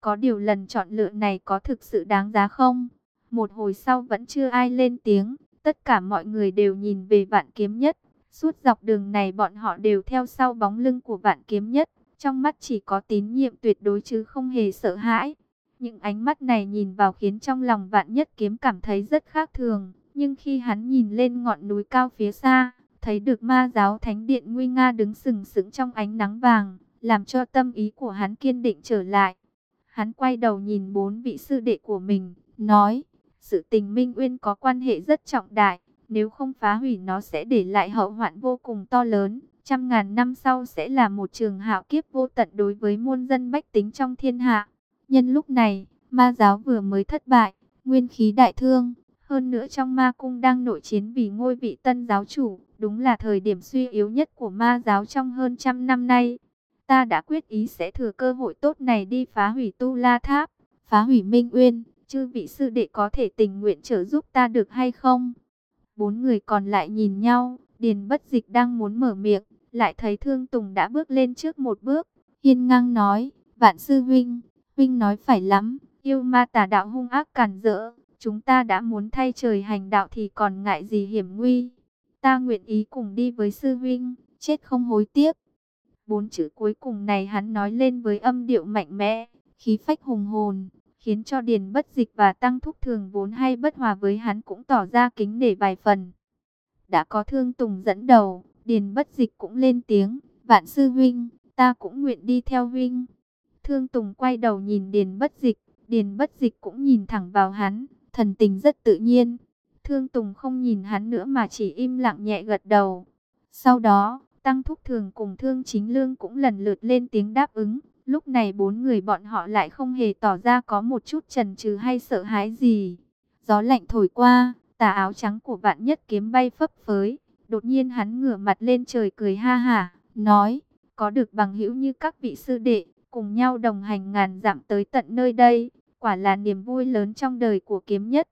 Có điều lần chọn lựa này có thực sự đáng giá không? Một hồi sau vẫn chưa ai lên tiếng, tất cả mọi người đều nhìn về vạn kiếm nhất. Suốt dọc đường này bọn họ đều theo sau bóng lưng của vạn kiếm nhất, trong mắt chỉ có tín nhiệm tuyệt đối chứ không hề sợ hãi. Những ánh mắt này nhìn vào khiến trong lòng vạn nhất kiếm cảm thấy rất khác thường, nhưng khi hắn nhìn lên ngọn núi cao phía xa, thấy được ma giáo thánh điện nguy nga đứng sừng sững trong ánh nắng vàng, làm cho tâm ý của hắn kiên định trở lại. Hắn quay đầu nhìn bốn vị sư đệ của mình, nói, sự tình Minh Uyên có quan hệ rất trọng đại, nếu không phá hủy nó sẽ để lại hậu hoạn vô cùng to lớn. Trăm ngàn năm sau sẽ là một trường hạo kiếp vô tận đối với muôn dân bách tính trong thiên hạ. Nhân lúc này, ma giáo vừa mới thất bại, nguyên khí đại thương. Hơn nữa trong ma cung đang nội chiến vì ngôi vị tân giáo chủ, đúng là thời điểm suy yếu nhất của ma giáo trong hơn trăm năm nay. Ta đã quyết ý sẽ thừa cơ hội tốt này đi phá hủy tu la tháp, phá hủy minh uyên, chư vị sư đệ có thể tình nguyện trợ giúp ta được hay không? Bốn người còn lại nhìn nhau, Điền bất dịch đang muốn mở miệng, lại thấy Thương Tùng đã bước lên trước một bước, hiên ngang nói, vạn sư huynh, huynh nói phải lắm, yêu ma tà đạo hung ác càn rỡ, chúng ta đã muốn thay trời hành đạo thì còn ngại gì hiểm nguy. Ta nguyện ý cùng đi với sư huynh, chết không hối tiếc. Bốn chữ cuối cùng này hắn nói lên với âm điệu mạnh mẽ, khí phách hùng hồn, khiến cho Điền Bất Dịch và Tăng Thúc Thường vốn hay bất hòa với hắn cũng tỏ ra kính nể vài phần. Đã có Thương Tùng dẫn đầu, Điền Bất Dịch cũng lên tiếng, "Vạn sư huynh, ta cũng nguyện đi theo huynh." Thương Tùng quay đầu nhìn Điền Bất Dịch, Điền Bất Dịch cũng nhìn thẳng vào hắn, thần tình rất tự nhiên. Thương Tùng không nhìn hắn nữa mà chỉ im lặng nhẹ gật đầu. Sau đó, Tăng Thúc Thường cùng Thương Chính Lương cũng lần lượt lên tiếng đáp ứng. Lúc này bốn người bọn họ lại không hề tỏ ra có một chút chần chừ hay sợ hãi gì. Gió lạnh thổi qua, tà áo trắng của vạn nhất kiếm bay phấp phới. Đột nhiên hắn ngửa mặt lên trời cười ha hả, nói, có được bằng hữu như các vị sư đệ, cùng nhau đồng hành ngàn dặm tới tận nơi đây, quả là niềm vui lớn trong đời của kiếm nhất.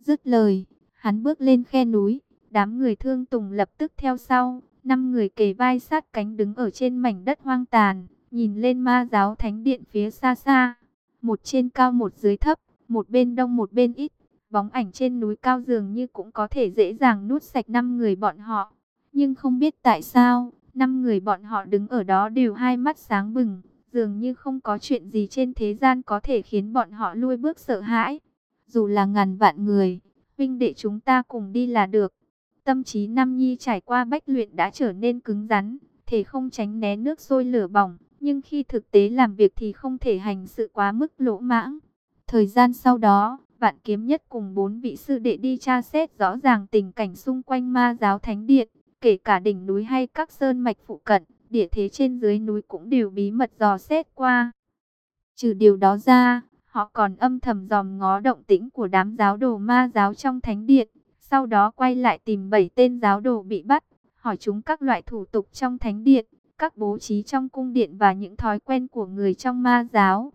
Dứt lời, hắn bước lên khe núi, đám người thương tùng lập tức theo sau, năm người kề vai sát cánh đứng ở trên mảnh đất hoang tàn, nhìn lên ma giáo thánh điện phía xa xa, một trên cao một dưới thấp, một bên đông một bên ít, bóng ảnh trên núi cao dường như cũng có thể dễ dàng nuốt sạch năm người bọn họ. Nhưng không biết tại sao, năm người bọn họ đứng ở đó đều hai mắt sáng bừng, dường như không có chuyện gì trên thế gian có thể khiến bọn họ lui bước sợ hãi. Dù là ngàn vạn người, huynh đệ chúng ta cùng đi là được. Tâm trí Nam Nhi trải qua bách luyện đã trở nên cứng rắn, thể không tránh né nước sôi lửa bỏng, nhưng khi thực tế làm việc thì không thể hành sự quá mức lỗ mãng. Thời gian sau đó, Vạn Kiếm Nhất cùng bốn vị sư đệ đi tra xét rõ ràng tình cảnh xung quanh ma giáo thánh điện, kể cả đỉnh núi hay các sơn mạch phụ cận, địa thế trên dưới núi cũng đều bí mật dò xét qua. Trừ điều đó ra, họ còn âm thầm dòm ngó động tĩnh của đám giáo đồ ma giáo trong thánh điện, sau đó quay lại tìm bảy tên giáo đồ bị bắt, hỏi chúng các loại thủ tục trong thánh điện, các bố trí trong cung điện và những thói quen của người trong ma giáo.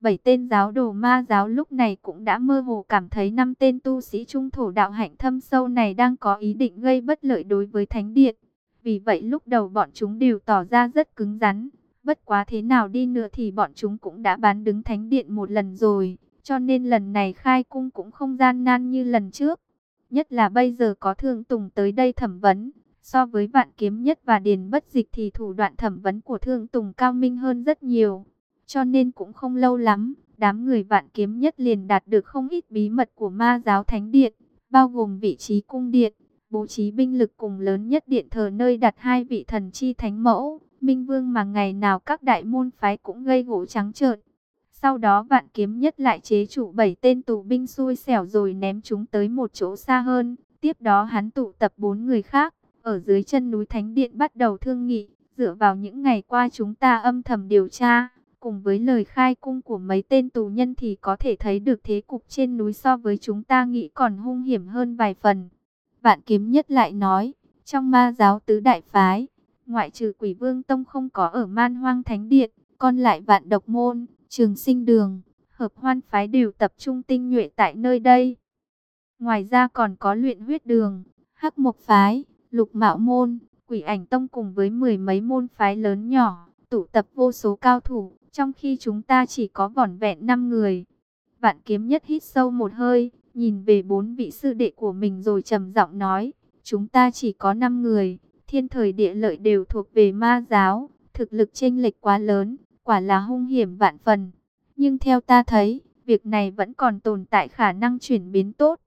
Bảy tên giáo đồ ma giáo lúc này cũng đã mơ hồ cảm thấy năm tên tu sĩ trung thổ đạo hạnh thâm sâu này đang có ý định gây bất lợi đối với thánh điện. Vì vậy lúc đầu bọn chúng đều tỏ ra rất cứng rắn. Bất quá thế nào đi nữa thì bọn chúng cũng đã bán đứng thánh điện một lần rồi. Cho nên lần này khai cung cũng không gian nan như lần trước. Nhất là bây giờ có thương tùng tới đây thẩm vấn. So với vạn kiếm nhất và điền bất dịch thì thủ đoạn thẩm vấn của thương tùng cao minh hơn rất nhiều. Cho nên cũng không lâu lắm, đám người vạn kiếm nhất liền đạt được không ít bí mật của ma giáo thánh điện, bao gồm vị trí cung điện, bố trí binh lực cùng lớn nhất điện thờ nơi đặt hai vị thần chi thánh mẫu, minh vương mà ngày nào các đại môn phái cũng gây gỗ trắng trợn. Sau đó vạn kiếm nhất lại chế trụ bảy tên tù binh xui xẻo rồi ném chúng tới một chỗ xa hơn. Tiếp đó hắn tụ tập bốn người khác, ở dưới chân núi Thánh Điện bắt đầu thương nghị, dựa vào những ngày qua chúng ta âm thầm điều tra, cùng với lời khai cung của mấy tên tù nhân thì có thể thấy được thế cục trên núi so với chúng ta nghĩ còn hung hiểm hơn vài phần. Vạn kiếm nhất lại nói, trong ma giáo tứ đại phái, ngoại trừ quỷ vương tông không có ở man hoang thánh điện, còn lại vạn độc môn, trường sinh đường, hợp hoan phái đều tập trung tinh nhuệ tại nơi đây. Ngoài ra còn có luyện huyết đường, hắc mộc phái, lục mạo môn, quỷ ảnh tông cùng với mười mấy môn phái lớn nhỏ, tụ tập vô số cao thủ, trong khi chúng ta chỉ có vỏn vẹn 5 người. Vạn kiếm nhất hít sâu một hơi, nhìn về bốn vị sư đệ của mình rồi trầm giọng nói, chúng ta chỉ có 5 người, thiên thời địa lợi đều thuộc về ma giáo, thực lực chênh lệch quá lớn, quả là hung hiểm vạn phần. Nhưng theo ta thấy, việc này vẫn còn tồn tại khả năng chuyển biến tốt.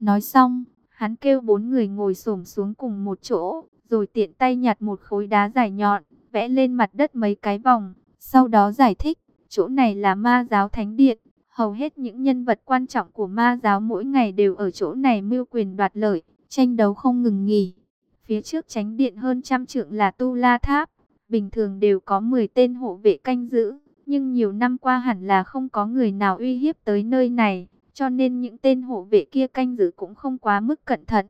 Nói xong, hắn kêu bốn người ngồi xổm xuống cùng một chỗ, rồi tiện tay nhặt một khối đá dài nhọn, vẽ lên mặt đất mấy cái vòng, sau đó giải thích, chỗ này là ma giáo thánh điện, hầu hết những nhân vật quan trọng của ma giáo mỗi ngày đều ở chỗ này mưu quyền đoạt lợi, tranh đấu không ngừng nghỉ. Phía trước tránh điện hơn trăm trượng là Tu La Tháp, bình thường đều có 10 tên hộ vệ canh giữ, nhưng nhiều năm qua hẳn là không có người nào uy hiếp tới nơi này, cho nên những tên hộ vệ kia canh giữ cũng không quá mức cẩn thận.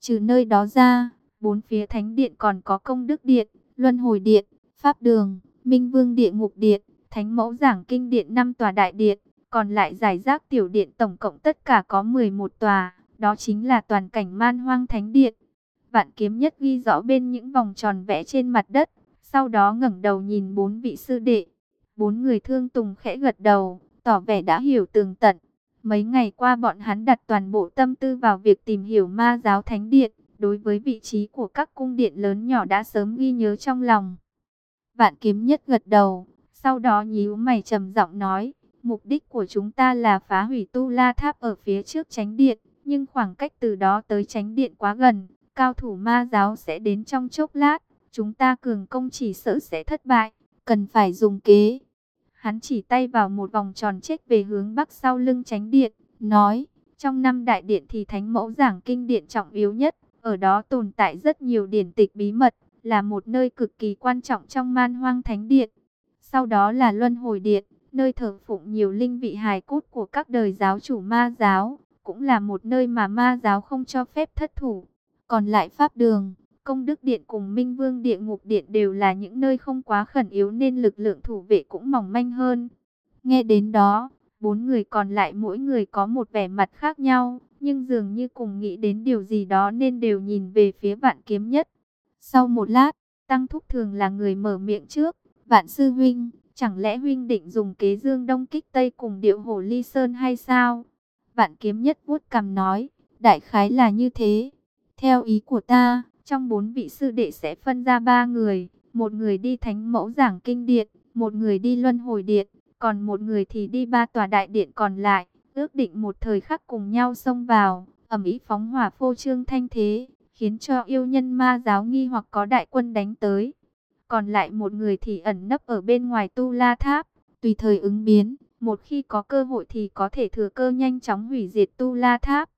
Trừ nơi đó ra, bốn phía thánh điện còn có công đức điện, luân hồi điện, pháp đường, minh vương địa ngục điện, thánh mẫu giảng kinh điện năm tòa đại điện, còn lại giải rác tiểu điện tổng cộng tất cả có 11 tòa, đó chính là toàn cảnh man hoang thánh điện. Vạn kiếm nhất ghi rõ bên những vòng tròn vẽ trên mặt đất, sau đó ngẩng đầu nhìn bốn vị sư đệ. Bốn người thương tùng khẽ gật đầu, tỏ vẻ đã hiểu tường tận. Mấy ngày qua bọn hắn đặt toàn bộ tâm tư vào việc tìm hiểu ma giáo thánh điện, đối với vị trí của các cung điện lớn nhỏ đã sớm ghi nhớ trong lòng. Vạn kiếm nhất gật đầu, sau đó nhíu mày trầm giọng nói, mục đích của chúng ta là phá hủy tu la tháp ở phía trước tránh điện, nhưng khoảng cách từ đó tới tránh điện quá gần, cao thủ ma giáo sẽ đến trong chốc lát, chúng ta cường công chỉ sợ sẽ thất bại, cần phải dùng kế. Hắn chỉ tay vào một vòng tròn chết về hướng bắc sau lưng tránh điện, nói, trong năm đại điện thì thánh mẫu giảng kinh điện trọng yếu nhất, ở đó tồn tại rất nhiều điển tịch bí mật, là một nơi cực kỳ quan trọng trong man hoang thánh điện. Sau đó là luân hồi điện, nơi thờ phụng nhiều linh vị hài cốt của các đời giáo chủ ma giáo, cũng là một nơi mà ma giáo không cho phép thất thủ. Còn lại pháp đường, công đức điện cùng minh vương địa ngục điện đều là những nơi không quá khẩn yếu nên lực lượng thủ vệ cũng mỏng manh hơn. Nghe đến đó, bốn người còn lại mỗi người có một vẻ mặt khác nhau, nhưng dường như cùng nghĩ đến điều gì đó nên đều nhìn về phía vạn kiếm nhất. Sau một lát, Tăng Thúc Thường là người mở miệng trước, vạn sư huynh, chẳng lẽ huynh định dùng kế dương đông kích tây cùng điệu hồ ly sơn hay sao? Vạn kiếm nhất vuốt cầm nói, đại khái là như thế. Theo ý của ta, trong bốn vị sư đệ sẽ phân ra ba người, một người đi thánh mẫu giảng kinh điện, một người đi luân hồi điện, còn một người thì đi ba tòa đại điện còn lại, ước định một thời khắc cùng nhau xông vào, ẩm ý phóng hỏa phô trương thanh thế, khiến cho yêu nhân ma giáo nghi hoặc có đại quân đánh tới. Còn lại một người thì ẩn nấp ở bên ngoài tu la tháp, tùy thời ứng biến, một khi có cơ hội thì có thể thừa cơ nhanh chóng hủy diệt tu la tháp.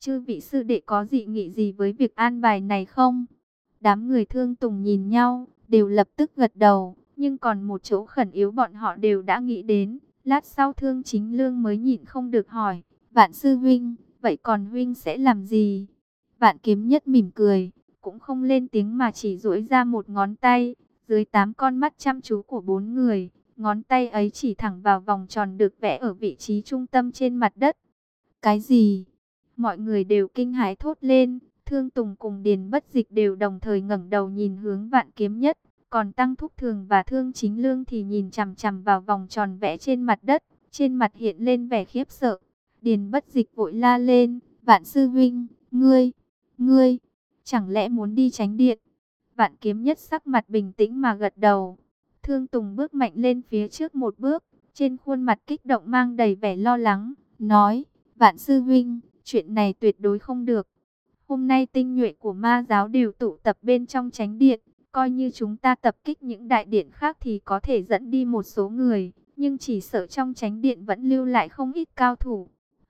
Chư vị sư đệ có dị nghị gì với việc an bài này không? Đám người thương tùng nhìn nhau, đều lập tức gật đầu, nhưng còn một chỗ khẩn yếu bọn họ đều đã nghĩ đến. Lát sau thương chính lương mới nhịn không được hỏi, vạn sư huynh, vậy còn huynh sẽ làm gì? Vạn kiếm nhất mỉm cười, cũng không lên tiếng mà chỉ duỗi ra một ngón tay, dưới tám con mắt chăm chú của bốn người, ngón tay ấy chỉ thẳng vào vòng tròn được vẽ ở vị trí trung tâm trên mặt đất. Cái gì? Mọi người đều kinh hãi thốt lên, Thương Tùng cùng Điền Bất Dịch đều đồng thời ngẩng đầu nhìn hướng Vạn Kiếm Nhất, còn Tăng Thúc Thường và Thương Chính Lương thì nhìn chằm chằm vào vòng tròn vẽ trên mặt đất, trên mặt hiện lên vẻ khiếp sợ. Điền Bất Dịch vội la lên, "Vạn sư huynh, ngươi, ngươi chẳng lẽ muốn đi tránh điện?" Vạn Kiếm Nhất sắc mặt bình tĩnh mà gật đầu. Thương Tùng bước mạnh lên phía trước một bước, trên khuôn mặt kích động mang đầy vẻ lo lắng, nói: "Vạn sư huynh, chuyện này tuyệt đối không được. Hôm nay tinh nhuệ của ma giáo đều tụ tập bên trong tránh điện, coi như chúng ta tập kích những đại điện khác thì có thể dẫn đi một số người, nhưng chỉ sợ trong tránh điện vẫn lưu lại không ít cao thủ.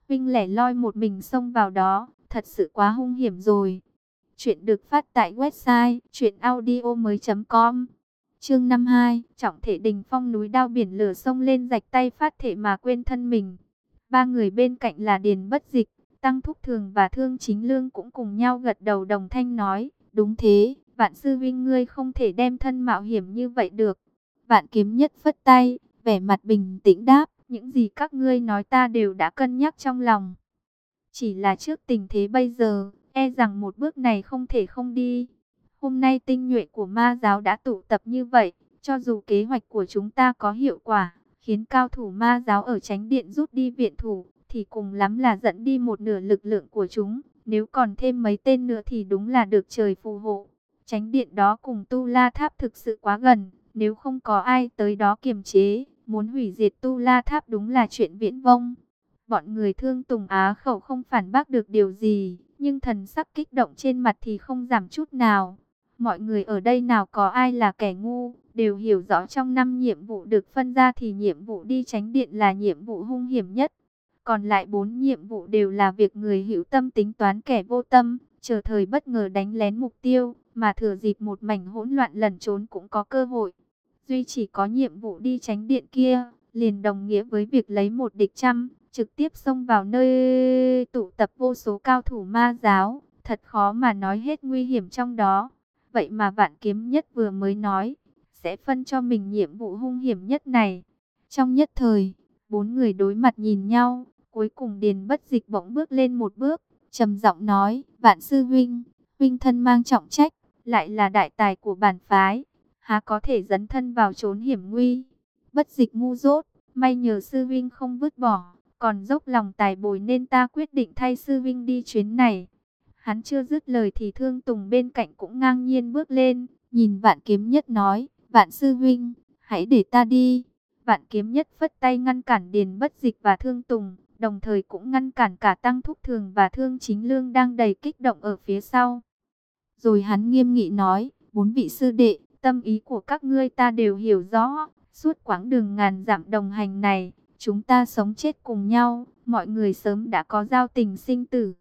Vinh lẻ loi một mình xông vào đó, thật sự quá hung hiểm rồi. Chuyện được phát tại website chuyenaudio.com Chương 52, trọng thể đình phong núi đao biển lửa sông lên rạch tay phát thể mà quên thân mình. Ba người bên cạnh là Điền Bất Dịch, Tăng Thúc Thường và Thương Chính Lương cũng cùng nhau gật đầu đồng thanh nói, đúng thế, vạn sư vinh ngươi không thể đem thân mạo hiểm như vậy được. Vạn kiếm nhất phất tay, vẻ mặt bình tĩnh đáp, những gì các ngươi nói ta đều đã cân nhắc trong lòng. Chỉ là trước tình thế bây giờ, e rằng một bước này không thể không đi. Hôm nay tinh nhuệ của ma giáo đã tụ tập như vậy, Cho dù kế hoạch của chúng ta có hiệu quả, khiến cao thủ ma giáo ở tránh điện rút đi viện thủ, thì cùng lắm là dẫn đi một nửa lực lượng của chúng. Nếu còn thêm mấy tên nữa thì đúng là được trời phù hộ. Tránh điện đó cùng Tu La Tháp thực sự quá gần, nếu không có ai tới đó kiềm chế, muốn hủy diệt Tu La Tháp đúng là chuyện viễn vông. Bọn người thương Tùng Á khẩu không phản bác được điều gì, nhưng thần sắc kích động trên mặt thì không giảm chút nào. Mọi người ở đây nào có ai là kẻ ngu, đều hiểu rõ trong năm nhiệm vụ được phân ra thì nhiệm vụ đi tránh điện là nhiệm vụ hung hiểm nhất. Còn lại bốn nhiệm vụ đều là việc người hữu tâm tính toán kẻ vô tâm, chờ thời bất ngờ đánh lén mục tiêu, mà thừa dịp một mảnh hỗn loạn lẩn trốn cũng có cơ hội. Duy chỉ có nhiệm vụ đi tránh điện kia, liền đồng nghĩa với việc lấy một địch trăm, trực tiếp xông vào nơi tụ tập vô số cao thủ ma giáo, thật khó mà nói hết nguy hiểm trong đó. Vậy mà vạn kiếm nhất vừa mới nói, sẽ phân cho mình nhiệm vụ hung hiểm nhất này. Trong nhất thời, bốn người đối mặt nhìn nhau, cuối cùng Điền Bất Dịch bỗng bước lên một bước, trầm giọng nói, vạn sư huynh, huynh thân mang trọng trách, lại là đại tài của bản phái, há có thể dấn thân vào trốn hiểm nguy. Bất Dịch ngu dốt, may nhờ sư huynh không vứt bỏ, còn dốc lòng tài bồi nên ta quyết định thay sư huynh đi chuyến này. Hắn chưa dứt lời thì Thương Tùng bên cạnh cũng ngang nhiên bước lên, nhìn Vạn Kiếm Nhất nói, Vạn Sư Huynh, hãy để ta đi. Vạn Kiếm Nhất phất tay ngăn cản Điền Bất Dịch và Thương Tùng, đồng thời cũng ngăn cản cả Tăng Thúc Thường và Thương Chính Lương đang đầy kích động ở phía sau. Rồi hắn nghiêm nghị nói, bốn vị sư đệ, tâm ý của các ngươi ta đều hiểu rõ, suốt quãng đường ngàn dặm đồng hành này, chúng ta sống chết cùng nhau, mọi người sớm đã có giao tình sinh tử.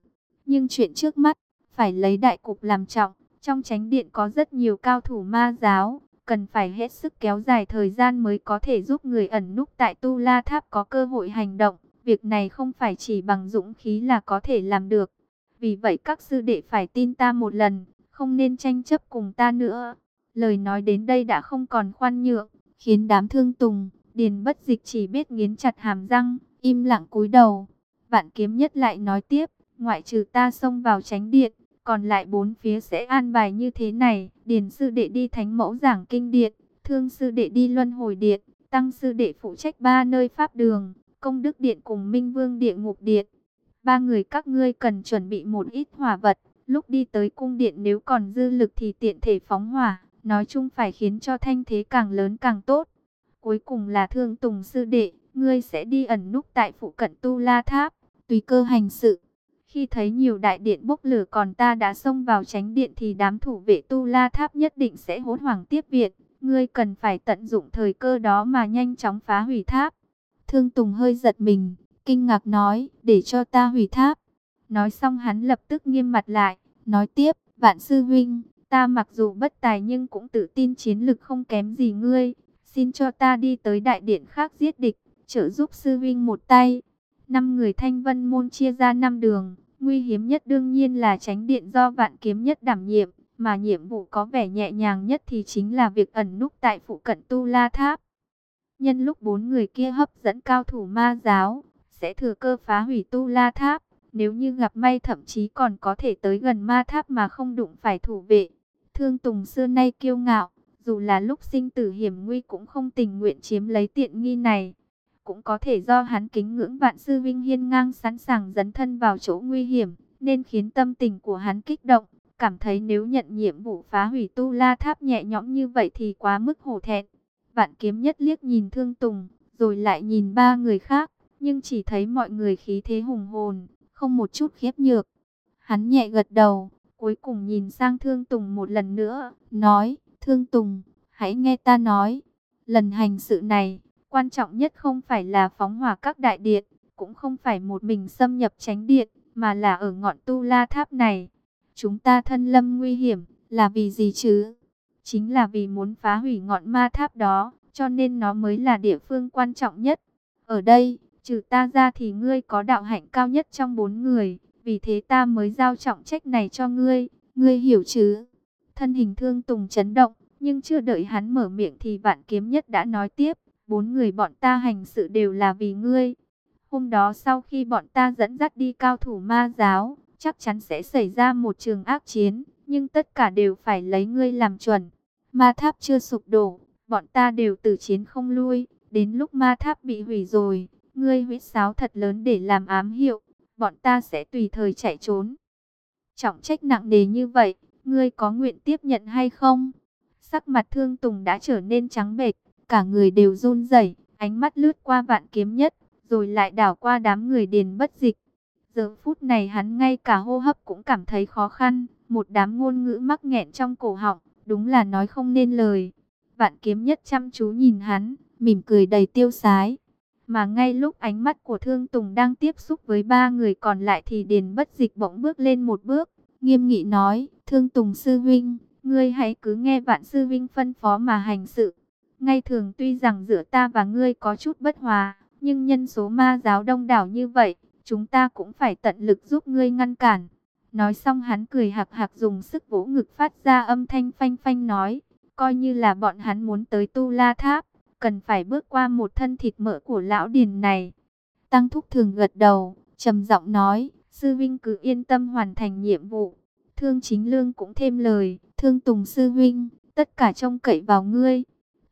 Nhưng chuyện trước mắt, phải lấy đại cục làm trọng, trong tránh điện có rất nhiều cao thủ ma giáo, cần phải hết sức kéo dài thời gian mới có thể giúp người ẩn núp tại Tu La Tháp có cơ hội hành động. Việc này không phải chỉ bằng dũng khí là có thể làm được. Vì vậy các sư đệ phải tin ta một lần, không nên tranh chấp cùng ta nữa. Lời nói đến đây đã không còn khoan nhượng, khiến đám thương tùng, điền bất dịch chỉ biết nghiến chặt hàm răng, im lặng cúi đầu. Vạn kiếm nhất lại nói tiếp, ngoại trừ ta xông vào tránh điện, còn lại bốn phía sẽ an bài như thế này, điền sư đệ đi thánh mẫu giảng kinh điện, thương sư đệ đi luân hồi điện, tăng sư đệ phụ trách ba nơi pháp đường, công đức điện cùng minh vương địa ngục điện. Ba người các ngươi cần chuẩn bị một ít hỏa vật, lúc đi tới cung điện nếu còn dư lực thì tiện thể phóng hỏa, nói chung phải khiến cho thanh thế càng lớn càng tốt. Cuối cùng là thương tùng sư đệ, ngươi sẽ đi ẩn núp tại phụ cận tu la tháp, tùy cơ hành sự. Khi thấy nhiều đại điện bốc lửa còn ta đã xông vào tránh điện thì đám thủ vệ tu la tháp nhất định sẽ hốt hoảng tiếp viện. Ngươi cần phải tận dụng thời cơ đó mà nhanh chóng phá hủy tháp. Thương Tùng hơi giật mình, kinh ngạc nói, để cho ta hủy tháp. Nói xong hắn lập tức nghiêm mặt lại, nói tiếp, vạn sư huynh, ta mặc dù bất tài nhưng cũng tự tin chiến lực không kém gì ngươi. Xin cho ta đi tới đại điện khác giết địch, trợ giúp sư huynh một tay. Năm người thanh vân môn chia ra năm đường, nguy hiểm nhất đương nhiên là tránh điện do vạn kiếm nhất đảm nhiệm, mà nhiệm vụ có vẻ nhẹ nhàng nhất thì chính là việc ẩn núp tại phụ cận Tu La Tháp. Nhân lúc bốn người kia hấp dẫn cao thủ ma giáo, sẽ thừa cơ phá hủy Tu La Tháp, nếu như gặp may thậm chí còn có thể tới gần ma tháp mà không đụng phải thủ vệ. Thương Tùng xưa nay kiêu ngạo, dù là lúc sinh tử hiểm nguy cũng không tình nguyện chiếm lấy tiện nghi này cũng có thể do hắn kính ngưỡng vạn sư vinh hiên ngang sẵn sàng dấn thân vào chỗ nguy hiểm, nên khiến tâm tình của hắn kích động, cảm thấy nếu nhận nhiệm vụ phá hủy tu la tháp nhẹ nhõm như vậy thì quá mức hổ thẹn. Vạn kiếm nhất liếc nhìn thương tùng, rồi lại nhìn ba người khác, nhưng chỉ thấy mọi người khí thế hùng hồn, không một chút khiếp nhược. Hắn nhẹ gật đầu, cuối cùng nhìn sang thương tùng một lần nữa, nói, thương tùng, hãy nghe ta nói, lần hành sự này, Quan trọng nhất không phải là phóng hỏa các đại điện, cũng không phải một mình xâm nhập tránh điện, mà là ở ngọn tu la tháp này. Chúng ta thân lâm nguy hiểm, là vì gì chứ? Chính là vì muốn phá hủy ngọn ma tháp đó, cho nên nó mới là địa phương quan trọng nhất. Ở đây, trừ ta ra thì ngươi có đạo hạnh cao nhất trong bốn người, vì thế ta mới giao trọng trách này cho ngươi, ngươi hiểu chứ? Thân hình thương tùng chấn động, nhưng chưa đợi hắn mở miệng thì vạn kiếm nhất đã nói tiếp bốn người bọn ta hành sự đều là vì ngươi. Hôm đó sau khi bọn ta dẫn dắt đi cao thủ ma giáo, chắc chắn sẽ xảy ra một trường ác chiến, nhưng tất cả đều phải lấy ngươi làm chuẩn. Ma tháp chưa sụp đổ, bọn ta đều tử chiến không lui, đến lúc ma tháp bị hủy rồi, ngươi huyết sáo thật lớn để làm ám hiệu, bọn ta sẽ tùy thời chạy trốn. Trọng trách nặng nề như vậy, ngươi có nguyện tiếp nhận hay không? Sắc mặt thương tùng đã trở nên trắng bệch, cả người đều run rẩy, ánh mắt lướt qua vạn kiếm nhất, rồi lại đảo qua đám người điền bất dịch. Giờ phút này hắn ngay cả hô hấp cũng cảm thấy khó khăn, một đám ngôn ngữ mắc nghẹn trong cổ họng, đúng là nói không nên lời. Vạn kiếm nhất chăm chú nhìn hắn, mỉm cười đầy tiêu sái. Mà ngay lúc ánh mắt của Thương Tùng đang tiếp xúc với ba người còn lại thì Điền Bất Dịch bỗng bước lên một bước, nghiêm nghị nói, Thương Tùng Sư Vinh, ngươi hãy cứ nghe vạn Sư Vinh phân phó mà hành sự. Ngay thường tuy rằng giữa ta và ngươi có chút bất hòa, nhưng nhân số ma giáo đông đảo như vậy, chúng ta cũng phải tận lực giúp ngươi ngăn cản. Nói xong hắn cười hạc hạc dùng sức vỗ ngực phát ra âm thanh phanh phanh nói, coi như là bọn hắn muốn tới tu la tháp, cần phải bước qua một thân thịt mỡ của lão điền này. Tăng Thúc Thường gật đầu, trầm giọng nói, Sư Vinh cứ yên tâm hoàn thành nhiệm vụ. Thương Chính Lương cũng thêm lời, Thương Tùng Sư Vinh, tất cả trông cậy vào ngươi.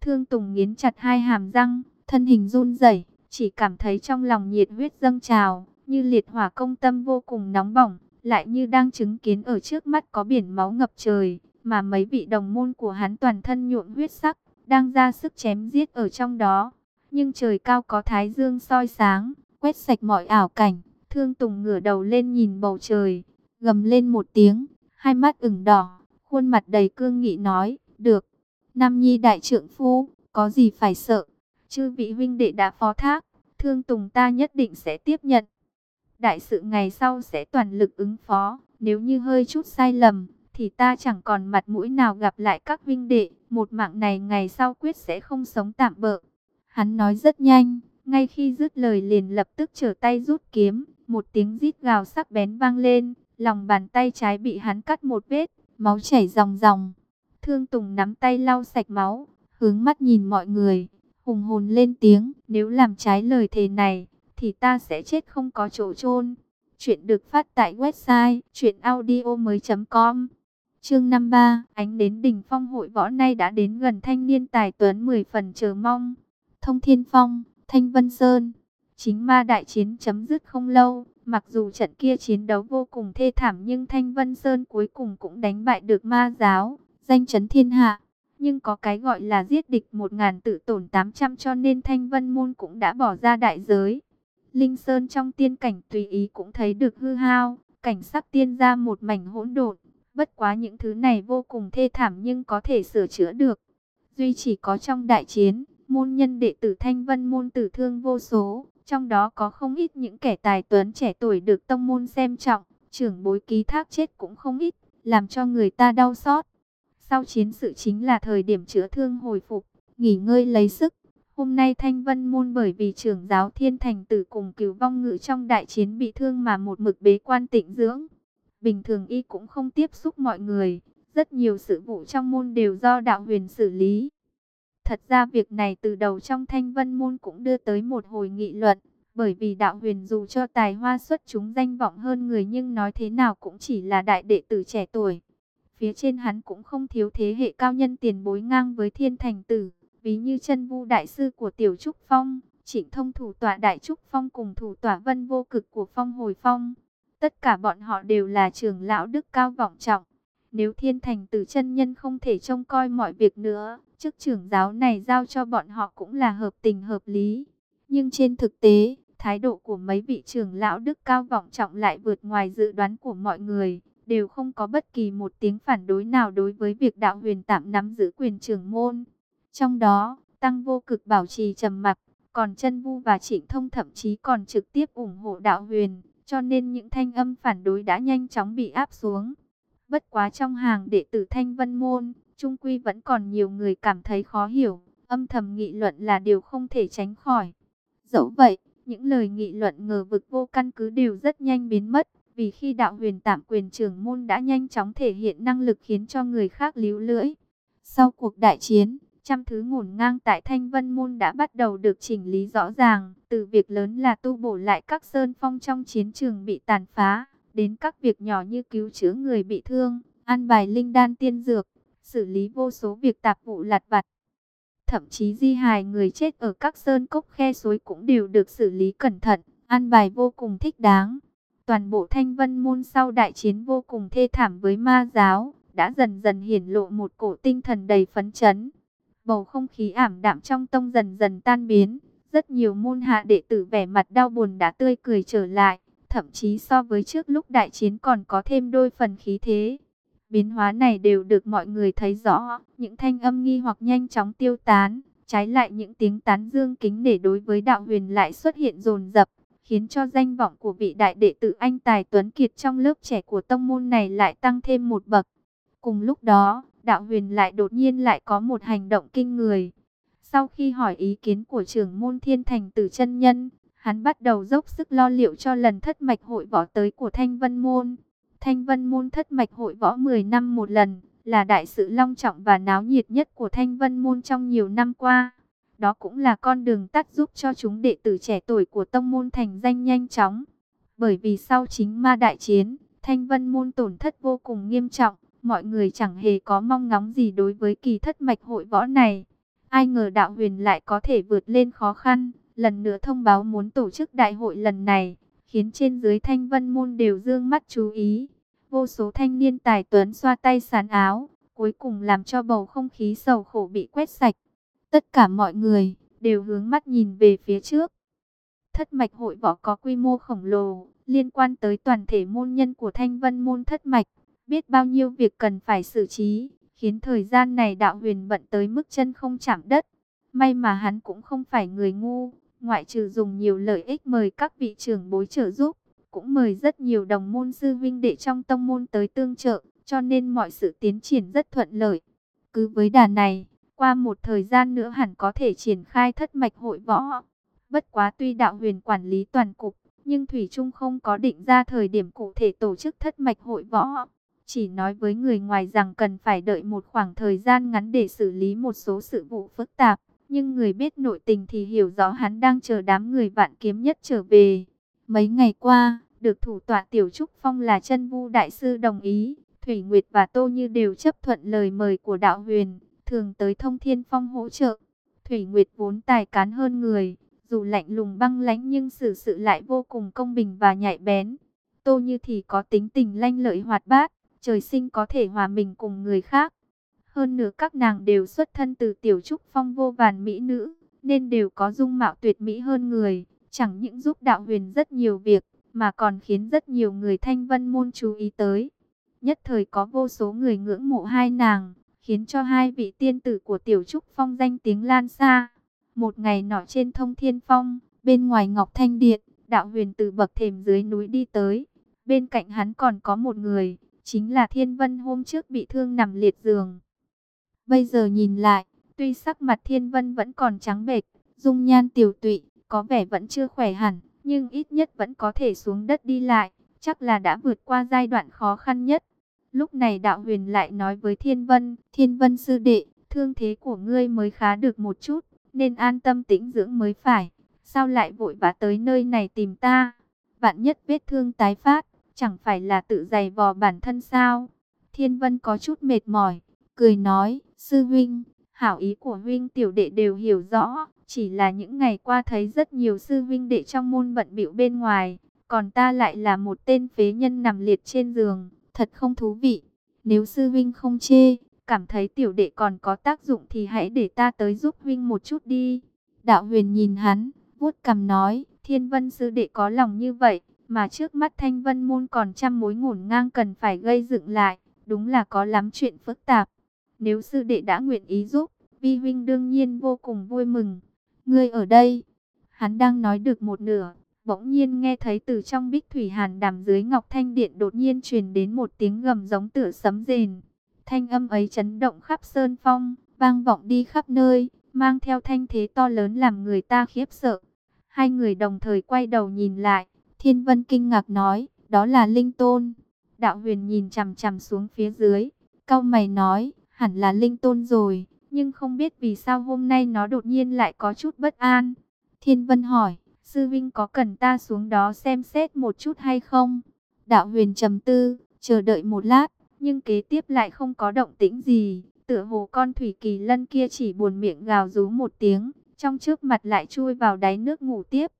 Thương Tùng nghiến chặt hai hàm răng, thân hình run rẩy, chỉ cảm thấy trong lòng nhiệt huyết dâng trào, như liệt hỏa công tâm vô cùng nóng bỏng, lại như đang chứng kiến ở trước mắt có biển máu ngập trời, mà mấy vị đồng môn của hắn toàn thân nhuộm huyết sắc, đang ra sức chém giết ở trong đó. Nhưng trời cao có thái dương soi sáng, quét sạch mọi ảo cảnh, thương tùng ngửa đầu lên nhìn bầu trời, gầm lên một tiếng, hai mắt ửng đỏ, khuôn mặt đầy cương nghị nói, được, Nam Nhi đại trượng phu, có gì phải sợ, chư vị huynh đệ đã phó thác, thương tùng ta nhất định sẽ tiếp nhận. Đại sự ngày sau sẽ toàn lực ứng phó, nếu như hơi chút sai lầm, thì ta chẳng còn mặt mũi nào gặp lại các vinh đệ, một mạng này ngày sau quyết sẽ không sống tạm bợ. Hắn nói rất nhanh, ngay khi dứt lời liền lập tức trở tay rút kiếm, một tiếng rít gào sắc bén vang lên, lòng bàn tay trái bị hắn cắt một vết, máu chảy ròng ròng. Thương Tùng nắm tay lau sạch máu, hướng mắt nhìn mọi người, hùng hồn lên tiếng, nếu làm trái lời thề này, thì ta sẽ chết không có chỗ chôn. Chuyện được phát tại website chuyenaudio.com Chương 53, ánh đến đỉnh phong hội võ nay đã đến gần thanh niên tài tuấn 10 phần chờ mong. Thông Thiên Phong, Thanh Vân Sơn, chính ma đại chiến chấm dứt không lâu. Mặc dù trận kia chiến đấu vô cùng thê thảm nhưng Thanh Vân Sơn cuối cùng cũng đánh bại được ma giáo, danh chấn thiên hạ. Nhưng có cái gọi là giết địch 1.000 tự tổn 800 cho nên Thanh Vân Môn cũng đã bỏ ra đại giới. Linh Sơn trong tiên cảnh tùy ý cũng thấy được hư hao, cảnh sắc tiên ra một mảnh hỗn độn. Bất quá những thứ này vô cùng thê thảm nhưng có thể sửa chữa được. Duy chỉ có trong đại chiến, môn nhân đệ tử Thanh Vân môn tử thương vô số, trong đó có không ít những kẻ tài tuấn trẻ tuổi được tông môn xem trọng, trưởng bối ký thác chết cũng không ít, làm cho người ta đau xót. Sau chiến sự chính là thời điểm chữa thương hồi phục, nghỉ ngơi lấy sức. Hôm nay Thanh Vân Môn bởi vì trưởng giáo Thiên Thành Tử cùng cứu vong ngự trong đại chiến bị thương mà một mực bế quan tịnh dưỡng. Bình thường y cũng không tiếp xúc mọi người, rất nhiều sự vụ trong môn đều do đạo huyền xử lý. Thật ra việc này từ đầu trong thanh vân môn cũng đưa tới một hồi nghị luận, bởi vì đạo huyền dù cho tài hoa xuất chúng danh vọng hơn người nhưng nói thế nào cũng chỉ là đại đệ tử trẻ tuổi. Phía trên hắn cũng không thiếu thế hệ cao nhân tiền bối ngang với thiên thành tử, ví như chân vu đại sư của tiểu trúc phong, trịnh thông thủ tọa đại trúc phong cùng thủ tọa vân vô cực của phong hồi phong. Tất cả bọn họ đều là trưởng lão đức cao vọng trọng. Nếu thiên thành tử chân nhân không thể trông coi mọi việc nữa, chức trưởng giáo này giao cho bọn họ cũng là hợp tình hợp lý. Nhưng trên thực tế, thái độ của mấy vị trưởng lão đức cao vọng trọng lại vượt ngoài dự đoán của mọi người, đều không có bất kỳ một tiếng phản đối nào đối với việc đạo huyền tạm nắm giữ quyền trưởng môn. Trong đó, Tăng vô cực bảo trì trầm mặc, còn chân vu và trịnh thông thậm chí còn trực tiếp ủng hộ đạo huyền, cho nên những thanh âm phản đối đã nhanh chóng bị áp xuống. Bất quá trong hàng đệ tử Thanh Vân Môn, Trung Quy vẫn còn nhiều người cảm thấy khó hiểu, âm thầm nghị luận là điều không thể tránh khỏi. Dẫu vậy, những lời nghị luận ngờ vực vô căn cứ đều rất nhanh biến mất, vì khi đạo huyền tạm quyền trưởng môn đã nhanh chóng thể hiện năng lực khiến cho người khác líu lưỡi. Sau cuộc đại chiến, trăm thứ ngổn ngang tại Thanh Vân Môn đã bắt đầu được chỉnh lý rõ ràng, từ việc lớn là tu bổ lại các sơn phong trong chiến trường bị tàn phá, đến các việc nhỏ như cứu chữa người bị thương, ăn bài linh đan tiên dược, xử lý vô số việc tạp vụ lặt vặt. Thậm chí di hài người chết ở các sơn cốc khe suối cũng đều được xử lý cẩn thận, an bài vô cùng thích đáng. Toàn bộ thanh vân môn sau đại chiến vô cùng thê thảm với ma giáo, đã dần dần hiển lộ một cổ tinh thần đầy phấn chấn. Bầu không khí ảm đạm trong tông dần dần tan biến, rất nhiều môn hạ đệ tử vẻ mặt đau buồn đã tươi cười trở lại, thậm chí so với trước lúc đại chiến còn có thêm đôi phần khí thế. Biến hóa này đều được mọi người thấy rõ, những thanh âm nghi hoặc nhanh chóng tiêu tán, trái lại những tiếng tán dương kính để đối với đạo huyền lại xuất hiện dồn dập, khiến cho danh vọng của vị đại đệ tử anh Tài Tuấn Kiệt trong lớp trẻ của tông môn này lại tăng thêm một bậc. Cùng lúc đó, đạo huyền lại đột nhiên lại có một hành động kinh người. Sau khi hỏi ý kiến của trưởng môn thiên thành tử chân nhân, hắn bắt đầu dốc sức lo liệu cho lần thất mạch hội võ tới của Thanh Vân Môn. Thanh Vân Môn thất mạch hội võ 10 năm một lần, là đại sự long trọng và náo nhiệt nhất của Thanh Vân Môn trong nhiều năm qua. Đó cũng là con đường tắt giúp cho chúng đệ tử trẻ tuổi của tông môn thành danh nhanh chóng. Bởi vì sau chính ma đại chiến, Thanh Vân Môn tổn thất vô cùng nghiêm trọng, mọi người chẳng hề có mong ngóng gì đối với kỳ thất mạch hội võ này. Ai ngờ đạo huyền lại có thể vượt lên khó khăn, lần nữa thông báo muốn tổ chức đại hội lần này, khiến trên dưới thanh vân môn đều dương mắt chú ý. Vô số thanh niên tài tuấn xoa tay sán áo, cuối cùng làm cho bầu không khí sầu khổ bị quét sạch. Tất cả mọi người đều hướng mắt nhìn về phía trước. Thất mạch hội võ có quy mô khổng lồ, liên quan tới toàn thể môn nhân của thanh vân môn thất mạch. Biết bao nhiêu việc cần phải xử trí, khiến thời gian này đạo huyền bận tới mức chân không chạm đất. May mà hắn cũng không phải người ngu, ngoại trừ dùng nhiều lợi ích mời các vị trưởng bối trợ giúp, cũng mời rất nhiều đồng môn sư vinh đệ trong tông môn tới tương trợ, cho nên mọi sự tiến triển rất thuận lợi. Cứ với đà này, qua một thời gian nữa hẳn có thể triển khai thất mạch hội võ. Bất quá tuy đạo huyền quản lý toàn cục, nhưng Thủy Trung không có định ra thời điểm cụ thể tổ chức thất mạch hội võ. Chỉ nói với người ngoài rằng cần phải đợi một khoảng thời gian ngắn để xử lý một số sự vụ phức tạp. Nhưng người biết nội tình thì hiểu rõ hắn đang chờ đám người vạn kiếm nhất trở về. Mấy ngày qua, được thủ tọa Tiểu Trúc Phong là chân vu đại sư đồng ý. Thủy Nguyệt và Tô Như đều chấp thuận lời mời của đạo huyền, thường tới thông thiên phong hỗ trợ. Thủy Nguyệt vốn tài cán hơn người, dù lạnh lùng băng lãnh nhưng xử sự lại vô cùng công bình và nhạy bén. Tô Như thì có tính tình lanh lợi hoạt bát, trời sinh có thể hòa mình cùng người khác. Hơn nữa các nàng đều xuất thân từ tiểu trúc phong vô vàn mỹ nữ, nên đều có dung mạo tuyệt mỹ hơn người, chẳng những giúp đạo huyền rất nhiều việc, mà còn khiến rất nhiều người thanh vân môn chú ý tới. Nhất thời có vô số người ngưỡng mộ hai nàng, khiến cho hai vị tiên tử của tiểu trúc phong danh tiếng lan xa. Một ngày nọ trên thông thiên phong, bên ngoài Ngọc Thanh Điện, đạo huyền từ bậc thềm dưới núi đi tới. Bên cạnh hắn còn có một người, chính là Thiên Vân hôm trước bị thương nằm liệt giường. Bây giờ nhìn lại, tuy sắc mặt Thiên Vân vẫn còn trắng bệch, dung nhan tiểu tụy, có vẻ vẫn chưa khỏe hẳn, nhưng ít nhất vẫn có thể xuống đất đi lại, chắc là đã vượt qua giai đoạn khó khăn nhất. Lúc này đạo huyền lại nói với Thiên Vân, Thiên Vân sư đệ, thương thế của ngươi mới khá được một chút, nên an tâm tĩnh dưỡng mới phải. Sao lại vội vã tới nơi này tìm ta? Vạn nhất vết thương tái phát, chẳng phải là tự dày vò bản thân sao? Thiên Vân có chút mệt mỏi, cười nói, sư huynh, hảo ý của huynh tiểu đệ đều hiểu rõ, chỉ là những ngày qua thấy rất nhiều sư huynh đệ trong môn bận bịu bên ngoài, còn ta lại là một tên phế nhân nằm liệt trên giường, thật không thú vị. Nếu sư huynh không chê, cảm thấy tiểu đệ còn có tác dụng thì hãy để ta tới giúp huynh một chút đi. Đạo huyền nhìn hắn, vuốt cằm nói, thiên vân sư đệ có lòng như vậy, mà trước mắt thanh vân môn còn trăm mối ngổn ngang cần phải gây dựng lại, đúng là có lắm chuyện phức tạp. Nếu sư đệ đã nguyện ý giúp, vi huynh đương nhiên vô cùng vui mừng. Ngươi ở đây, hắn đang nói được một nửa, bỗng nhiên nghe thấy từ trong bích thủy hàn đàm dưới ngọc thanh điện đột nhiên truyền đến một tiếng gầm giống tựa sấm rền. Thanh âm ấy chấn động khắp sơn phong, vang vọng đi khắp nơi, mang theo thanh thế to lớn làm người ta khiếp sợ. Hai người đồng thời quay đầu nhìn lại, Thiên Vân kinh ngạc nói, đó là Linh Tôn. Đạo huyền nhìn chằm chằm xuống phía dưới, cau mày nói, hẳn là Linh Tôn rồi, nhưng không biết vì sao hôm nay nó đột nhiên lại có chút bất an. Thiên Vân hỏi, sư vinh có cần ta xuống đó xem xét một chút hay không? Đạo huyền trầm tư, chờ đợi một lát, nhưng kế tiếp lại không có động tĩnh gì. Tựa hồ con thủy kỳ lân kia chỉ buồn miệng gào rú một tiếng, trong trước mặt lại chui vào đáy nước ngủ tiếp.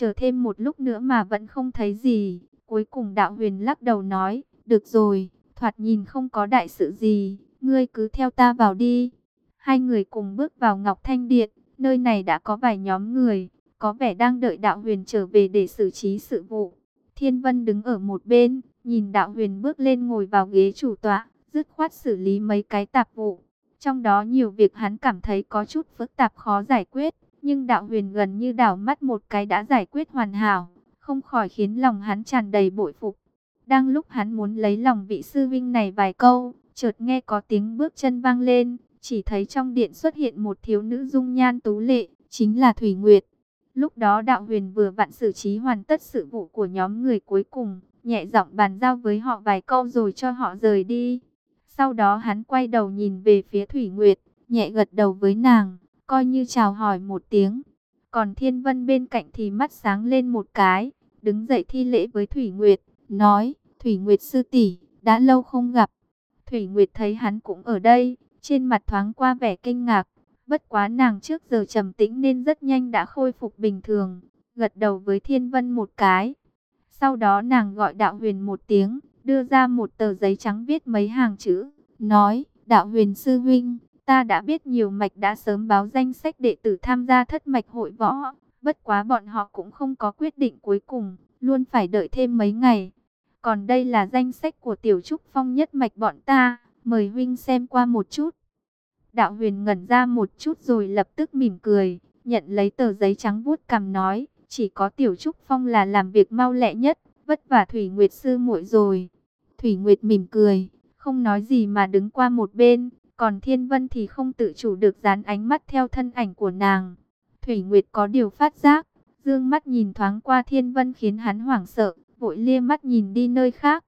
Chờ thêm một lúc nữa mà vẫn không thấy gì, cuối cùng đạo huyền lắc đầu nói, được rồi, thoạt nhìn không có đại sự gì, ngươi cứ theo ta vào đi. Hai người cùng bước vào Ngọc Thanh Điện, nơi này đã có vài nhóm người, có vẻ đang đợi đạo huyền trở về để xử trí sự vụ. Thiên Vân đứng ở một bên, nhìn đạo huyền bước lên ngồi vào ghế chủ tọa, dứt khoát xử lý mấy cái tạp vụ. Trong đó nhiều việc hắn cảm thấy có chút phức tạp khó giải quyết, nhưng đạo huyền gần như đảo mắt một cái đã giải quyết hoàn hảo, không khỏi khiến lòng hắn tràn đầy bội phục. Đang lúc hắn muốn lấy lòng vị sư vinh này vài câu, chợt nghe có tiếng bước chân vang lên, chỉ thấy trong điện xuất hiện một thiếu nữ dung nhan tú lệ, chính là Thủy Nguyệt. Lúc đó đạo huyền vừa vặn xử trí hoàn tất sự vụ của nhóm người cuối cùng, nhẹ giọng bàn giao với họ vài câu rồi cho họ rời đi. Sau đó hắn quay đầu nhìn về phía Thủy Nguyệt, nhẹ gật đầu với nàng, coi như chào hỏi một tiếng. Còn Thiên Vân bên cạnh thì mắt sáng lên một cái, đứng dậy thi lễ với Thủy Nguyệt, nói, Thủy Nguyệt sư tỷ đã lâu không gặp. Thủy Nguyệt thấy hắn cũng ở đây, trên mặt thoáng qua vẻ kinh ngạc, bất quá nàng trước giờ trầm tĩnh nên rất nhanh đã khôi phục bình thường, gật đầu với Thiên Vân một cái. Sau đó nàng gọi đạo huyền một tiếng, đưa ra một tờ giấy trắng viết mấy hàng chữ, nói, đạo huyền sư huynh, ta đã biết nhiều mạch đã sớm báo danh sách đệ tử tham gia thất mạch hội võ, bất quá bọn họ cũng không có quyết định cuối cùng, luôn phải đợi thêm mấy ngày. Còn đây là danh sách của tiểu trúc phong nhất mạch bọn ta, mời huynh xem qua một chút. Đạo huyền ngẩn ra một chút rồi lập tức mỉm cười, nhận lấy tờ giấy trắng vuốt cầm nói, chỉ có tiểu trúc phong là làm việc mau lẹ nhất, vất vả Thủy Nguyệt sư muội rồi. Thủy Nguyệt mỉm cười, không nói gì mà đứng qua một bên, còn Thiên Vân thì không tự chủ được dán ánh mắt theo thân ảnh của nàng. Thủy Nguyệt có điều phát giác, dương mắt nhìn thoáng qua Thiên Vân khiến hắn hoảng sợ, vội lia mắt nhìn đi nơi khác.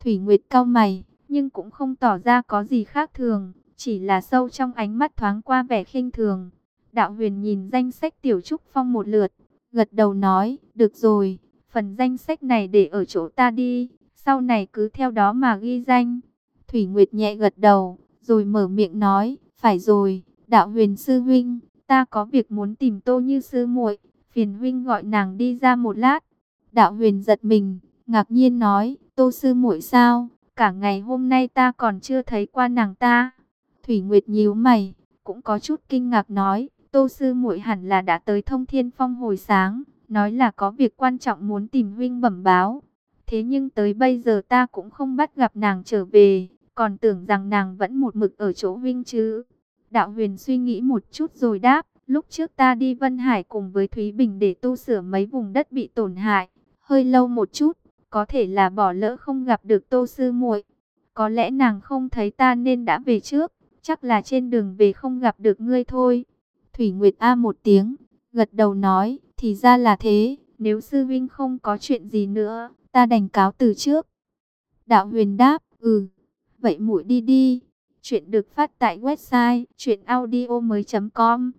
Thủy Nguyệt cau mày, nhưng cũng không tỏ ra có gì khác thường, chỉ là sâu trong ánh mắt thoáng qua vẻ khinh thường. Đạo huyền nhìn danh sách Tiểu Trúc Phong một lượt, gật đầu nói, được rồi, phần danh sách này để ở chỗ ta đi, sau này cứ theo đó mà ghi danh. Thủy Nguyệt nhẹ gật đầu, rồi mở miệng nói, phải rồi, đạo huyền sư huynh, ta có việc muốn tìm tô như sư muội, phiền huynh gọi nàng đi ra một lát. Đạo huyền giật mình, ngạc nhiên nói, tô sư muội sao, cả ngày hôm nay ta còn chưa thấy qua nàng ta. Thủy Nguyệt nhíu mày, cũng có chút kinh ngạc nói, tô sư muội hẳn là đã tới thông thiên phong hồi sáng, nói là có việc quan trọng muốn tìm huynh bẩm báo. Thế nhưng tới bây giờ ta cũng không bắt gặp nàng trở về, còn tưởng rằng nàng vẫn một mực ở chỗ Vinh chứ. Đạo huyền suy nghĩ một chút rồi đáp, lúc trước ta đi Vân Hải cùng với Thúy Bình để tu sửa mấy vùng đất bị tổn hại, hơi lâu một chút, có thể là bỏ lỡ không gặp được tô sư muội. Có lẽ nàng không thấy ta nên đã về trước, chắc là trên đường về không gặp được ngươi thôi. Thủy Nguyệt A một tiếng, gật đầu nói, thì ra là thế, nếu sư vinh không có chuyện gì nữa, ta đành cáo từ trước. Đạo huyền đáp, ừ, vậy muội đi đi. Chuyện được phát tại website chuyenaudio.com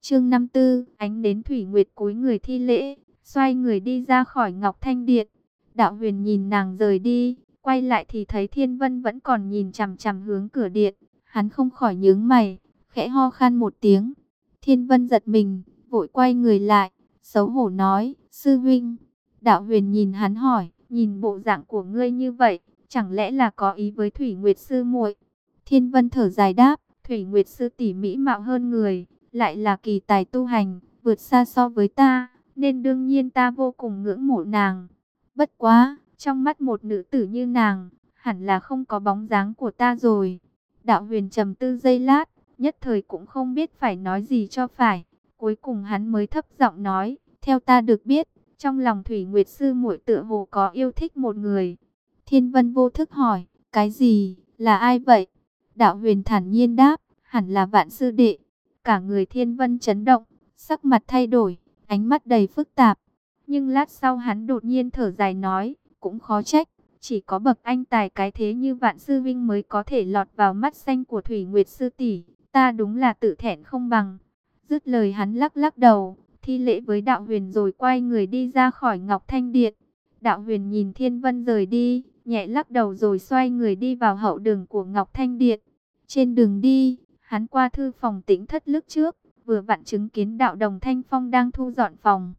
Chương 54, ánh đến Thủy Nguyệt cúi người thi lễ, xoay người đi ra khỏi Ngọc Thanh Điện. Đạo huyền nhìn nàng rời đi, quay lại thì thấy Thiên Vân vẫn còn nhìn chằm chằm hướng cửa điện. Hắn không khỏi nhướng mày, khẽ ho khan một tiếng. Thiên Vân giật mình, vội quay người lại, xấu hổ nói, sư huynh. Đạo huyền nhìn hắn hỏi, nhìn bộ dạng của ngươi như vậy, chẳng lẽ là có ý với Thủy Nguyệt sư muội? Thiên Vân thở dài đáp, Thủy Nguyệt sư tỷ mỹ mạo hơn người, lại là kỳ tài tu hành, vượt xa so với ta, nên đương nhiên ta vô cùng ngưỡng mộ nàng. Bất quá, trong mắt một nữ tử như nàng, hẳn là không có bóng dáng của ta rồi. Đạo huyền trầm tư giây lát, nhất thời cũng không biết phải nói gì cho phải. Cuối cùng hắn mới thấp giọng nói, theo ta được biết, trong lòng Thủy Nguyệt Sư muội tựa hồ có yêu thích một người. Thiên Vân vô thức hỏi, cái gì, là ai vậy? Đạo huyền thản nhiên đáp, hẳn là vạn sư đệ. Cả người Thiên Vân chấn động, sắc mặt thay đổi, ánh mắt đầy phức tạp. Nhưng lát sau hắn đột nhiên thở dài nói, cũng khó trách. Chỉ có bậc anh tài cái thế như vạn sư vinh mới có thể lọt vào mắt xanh của Thủy Nguyệt sư tỷ. Ta đúng là tự thẹn không bằng. Dứt lời hắn lắc lắc đầu, thi lễ với đạo huyền rồi quay người đi ra khỏi Ngọc Thanh Điện. Đạo huyền nhìn Thiên Vân rời đi, nhẹ lắc đầu rồi xoay người đi vào hậu đường của Ngọc Thanh Điện. Trên đường đi, hắn qua thư phòng tĩnh thất lức trước, vừa vặn chứng kiến đạo đồng Thanh Phong đang thu dọn phòng.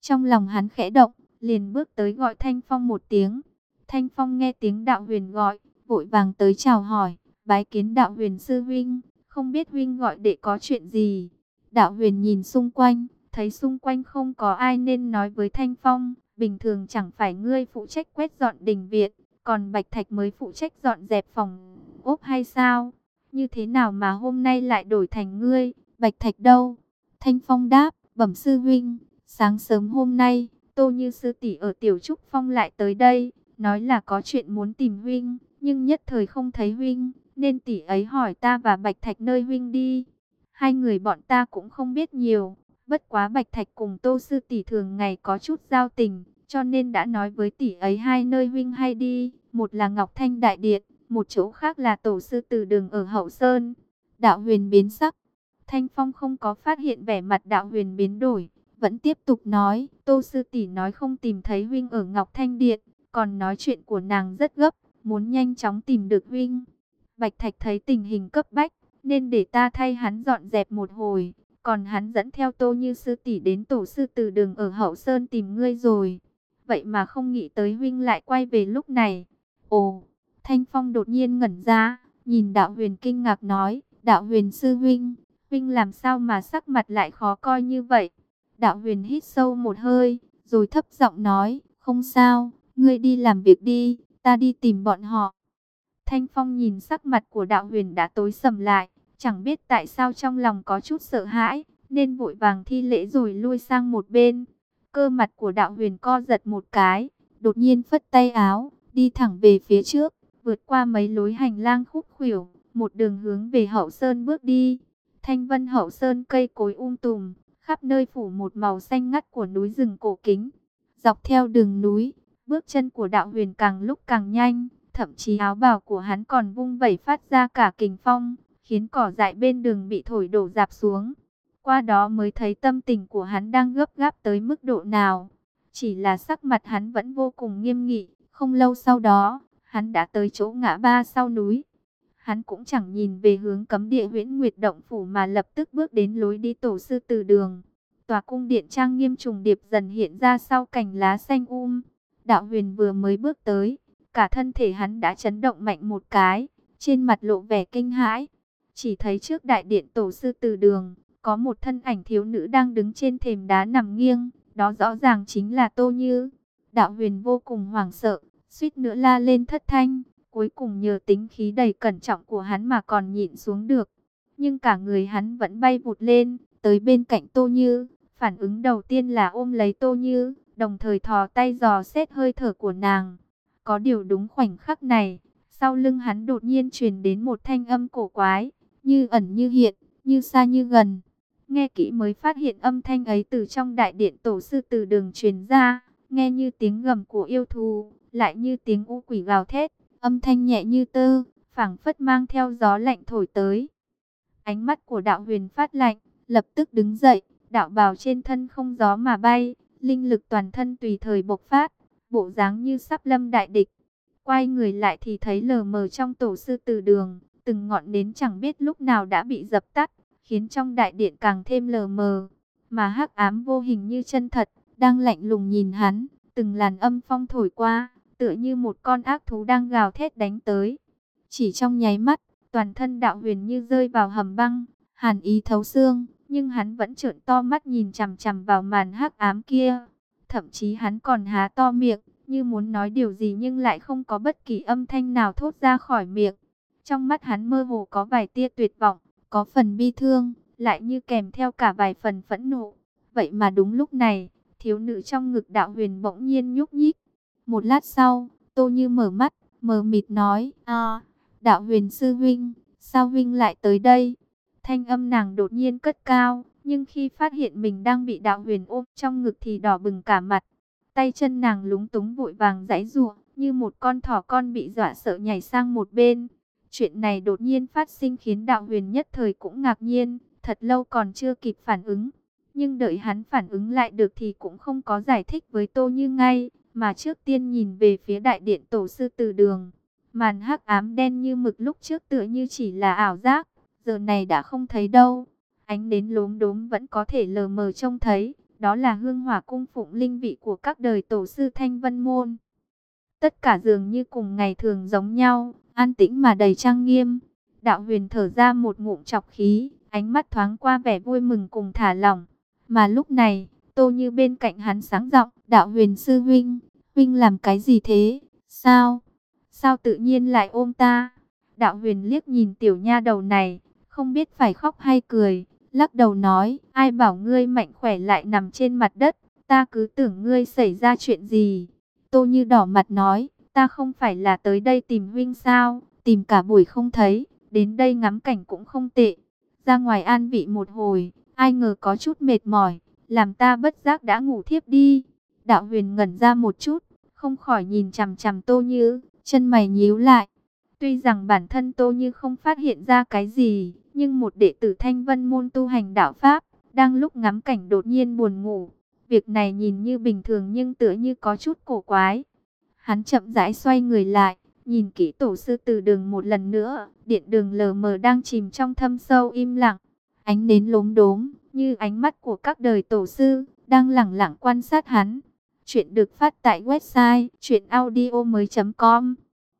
Trong lòng hắn khẽ động, liền bước tới gọi Thanh Phong một tiếng. Thanh Phong nghe tiếng đạo huyền gọi, vội vàng tới chào hỏi, bái kiến đạo huyền sư huynh, không biết huynh gọi để có chuyện gì. Đạo huyền nhìn xung quanh, thấy xung quanh không có ai nên nói với Thanh Phong, bình thường chẳng phải ngươi phụ trách quét dọn đình viện, còn Bạch Thạch mới phụ trách dọn dẹp phòng ốp hay sao? Như thế nào mà hôm nay lại đổi thành ngươi, Bạch Thạch đâu? Thanh Phong đáp, bẩm sư huynh, sáng sớm hôm nay, Tô Như sư tỷ ở Tiểu Trúc Phong lại tới đây, nói là có chuyện muốn tìm huynh, nhưng nhất thời không thấy huynh, nên tỷ ấy hỏi ta và Bạch Thạch nơi huynh đi. Hai người bọn ta cũng không biết nhiều, bất quá Bạch Thạch cùng Tô sư tỷ thường ngày có chút giao tình, cho nên đã nói với tỷ ấy hai nơi huynh hay đi, một là Ngọc Thanh Đại Điện, một chỗ khác là Tổ sư Từ Đường ở Hậu Sơn. Đạo huyền biến sắc, Thanh Phong không có phát hiện vẻ mặt đạo huyền biến đổi, vẫn tiếp tục nói, Tô sư tỷ nói không tìm thấy huynh ở Ngọc Thanh Điện, còn nói chuyện của nàng rất gấp, muốn nhanh chóng tìm được huynh. Bạch Thạch thấy tình hình cấp bách, nên để ta thay hắn dọn dẹp một hồi, còn hắn dẫn theo Tô Như sư tỷ đến tổ sư từ đường ở Hậu Sơn tìm ngươi rồi. Vậy mà không nghĩ tới huynh lại quay về lúc này. Ồ, Thanh Phong đột nhiên ngẩn ra, nhìn đạo huyền kinh ngạc nói, đạo huyền sư huynh, huynh làm sao mà sắc mặt lại khó coi như vậy. Đạo huyền hít sâu một hơi, rồi thấp giọng nói, không sao, ngươi đi làm việc đi, ta đi tìm bọn họ. Thanh Phong nhìn sắc mặt của đạo huyền đã tối sầm lại, chẳng biết tại sao trong lòng có chút sợ hãi, nên vội vàng thi lễ rồi lui sang một bên. Cơ mặt của đạo huyền co giật một cái, đột nhiên phất tay áo, đi thẳng về phía trước, vượt qua mấy lối hành lang khúc khuỷu, một đường hướng về hậu sơn bước đi. Thanh vân hậu sơn cây cối um tùm, khắp nơi phủ một màu xanh ngắt của núi rừng cổ kính. Dọc theo đường núi, bước chân của đạo huyền càng lúc càng nhanh, thậm chí áo bào của hắn còn vung vẩy phát ra cả kình phong, khiến cỏ dại bên đường bị thổi đổ dạp xuống. Qua đó mới thấy tâm tình của hắn đang gấp gáp tới mức độ nào. Chỉ là sắc mặt hắn vẫn vô cùng nghiêm nghị, không lâu sau đó, hắn đã tới chỗ ngã ba sau núi. Hắn cũng chẳng nhìn về hướng cấm địa huyễn nguyệt động phủ mà lập tức bước đến lối đi tổ sư từ đường. Tòa cung điện trang nghiêm trùng điệp dần hiện ra sau cành lá xanh um. Đạo huyền vừa mới bước tới, cả thân thể hắn đã chấn động mạnh một cái, trên mặt lộ vẻ kinh hãi. Chỉ thấy trước đại điện tổ sư từ đường, có một thân ảnh thiếu nữ đang đứng trên thềm đá nằm nghiêng, đó rõ ràng chính là Tô Như. Đạo huyền vô cùng hoảng sợ, suýt nữa la lên thất thanh, cuối cùng nhờ tính khí đầy cẩn trọng của hắn mà còn nhịn xuống được. Nhưng cả người hắn vẫn bay vụt lên, tới bên cạnh Tô Như, phản ứng đầu tiên là ôm lấy Tô Như, đồng thời thò tay dò xét hơi thở của nàng. Có điều đúng khoảnh khắc này, sau lưng hắn đột nhiên truyền đến một thanh âm cổ quái, như ẩn như hiện, như xa như gần. Nghe kỹ mới phát hiện âm thanh ấy từ trong đại điện tổ sư từ đường truyền ra, nghe như tiếng gầm của yêu thú, lại như tiếng u quỷ gào thét, âm thanh nhẹ như tơ, phảng phất mang theo gió lạnh thổi tới. Ánh mắt của đạo huyền phát lạnh, lập tức đứng dậy, đạo bào trên thân không gió mà bay, linh lực toàn thân tùy thời bộc phát, bộ dáng như sắp lâm đại địch. Quay người lại thì thấy lờ mờ trong tổ sư từ đường, từng ngọn nến chẳng biết lúc nào đã bị dập tắt, khiến trong đại điện càng thêm lờ mờ. Mà hắc ám vô hình như chân thật, đang lạnh lùng nhìn hắn, từng làn âm phong thổi qua, tựa như một con ác thú đang gào thét đánh tới. Chỉ trong nháy mắt, toàn thân đạo huyền như rơi vào hầm băng, hàn ý thấu xương, nhưng hắn vẫn trợn to mắt nhìn chằm chằm vào màn hắc ám kia. Thậm chí hắn còn há to miệng, như muốn nói điều gì nhưng lại không có bất kỳ âm thanh nào thốt ra khỏi miệng. Trong mắt hắn mơ hồ có vài tia tuyệt vọng, có phần bi thương, lại như kèm theo cả vài phần phẫn nộ. Vậy mà đúng lúc này, thiếu nữ trong ngực đạo huyền bỗng nhiên nhúc nhích. Một lát sau, tô như mở mắt, mờ mịt nói, à, đạo huyền sư huynh, sao huynh lại tới đây? Thanh âm nàng đột nhiên cất cao, nhưng khi phát hiện mình đang bị đạo huyền ôm trong ngực thì đỏ bừng cả mặt. Tay chân nàng lúng túng vội vàng giãy giụa, như một con thỏ con bị dọa sợ nhảy sang một bên. Chuyện này đột nhiên phát sinh khiến đạo huyền nhất thời cũng ngạc nhiên, thật lâu còn chưa kịp phản ứng. Nhưng đợi hắn phản ứng lại được thì cũng không có giải thích với Tô Như ngay, mà trước tiên nhìn về phía đại điện tổ sư từ đường. Màn hắc ám đen như mực lúc trước tựa như chỉ là ảo giác, giờ này đã không thấy đâu. Ánh đến lốm đốm vẫn có thể lờ mờ trông thấy, đó là hương hỏa cung phụng linh vị của các đời tổ sư Thanh Vân Môn. Tất cả dường như cùng ngày thường giống nhau, an tĩnh mà đầy trang nghiêm. Đạo huyền thở ra một ngụm chọc khí, ánh mắt thoáng qua vẻ vui mừng cùng thả lỏng. Mà lúc này, tô như bên cạnh hắn sáng giọng đạo huyền sư huynh, huynh làm cái gì thế, sao, sao tự nhiên lại ôm ta? Đạo huyền liếc nhìn tiểu nha đầu này, không biết phải khóc hay cười, lắc đầu nói, ai bảo ngươi mạnh khỏe lại nằm trên mặt đất, ta cứ tưởng ngươi xảy ra chuyện gì. Tô như đỏ mặt nói, ta không phải là tới đây tìm huynh sao, tìm cả buổi không thấy, đến đây ngắm cảnh cũng không tệ. Ra ngoài an vị một hồi, ai ngờ có chút mệt mỏi, làm ta bất giác đã ngủ thiếp đi. Đạo huyền ngẩn ra một chút, không khỏi nhìn chằm chằm tô như, chân mày nhíu lại. Tuy rằng bản thân tô như không phát hiện ra cái gì, nhưng một đệ tử thanh vân môn tu hành đạo Pháp, đang lúc ngắm cảnh đột nhiên buồn ngủ. Việc này nhìn như bình thường nhưng tựa như có chút cổ quái. Hắn chậm rãi xoay người lại, nhìn kỹ tổ sư từ đường một lần nữa. Điện đường lờ mờ đang chìm trong thâm sâu im lặng. Ánh nến lốm đốm, như ánh mắt của các đời tổ sư, đang lẳng lặng quan sát hắn. Chuyện được phát tại website chuyenaudio.com